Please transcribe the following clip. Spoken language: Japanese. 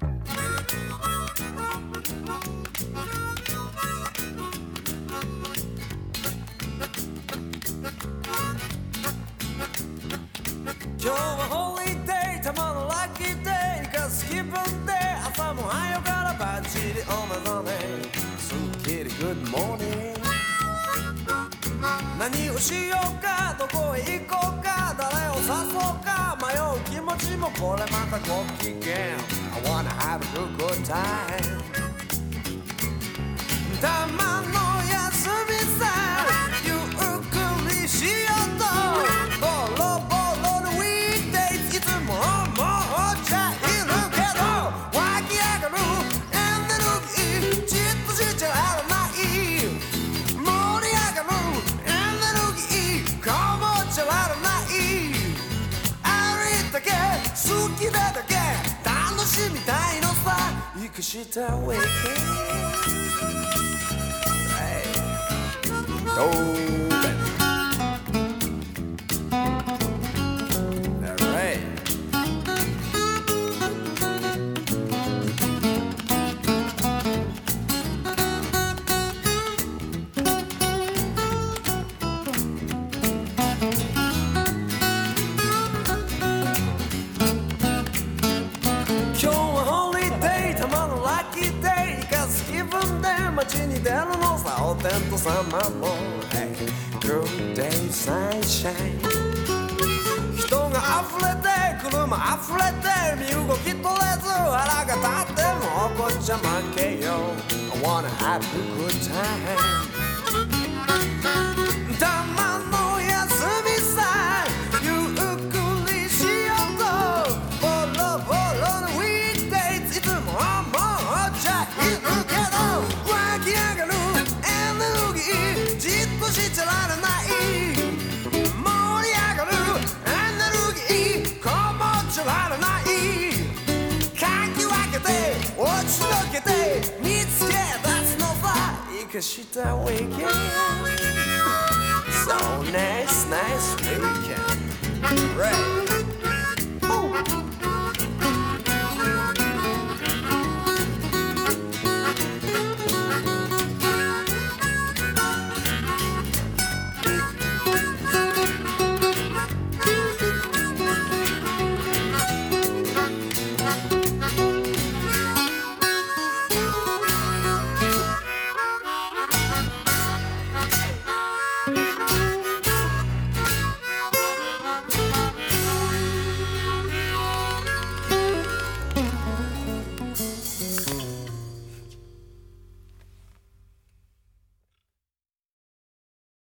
You're a holy day, I'm unlucky. 何をしようかどこへ行こうか誰を誘うか迷う気持ちもこれまたご機嫌。I wanna have a good time たまの好きなだけ楽しみたいのさ。行くしたウィーク Oh, baby. All 気分で街に出るのさお天道様も。Hey Good day sunshine. 人が溢れて車溢れて身動き取れず腹が立ってもこっちゃ負けよ I wanna have a good time. cause she that weekend. So nice, nice weekend. Right.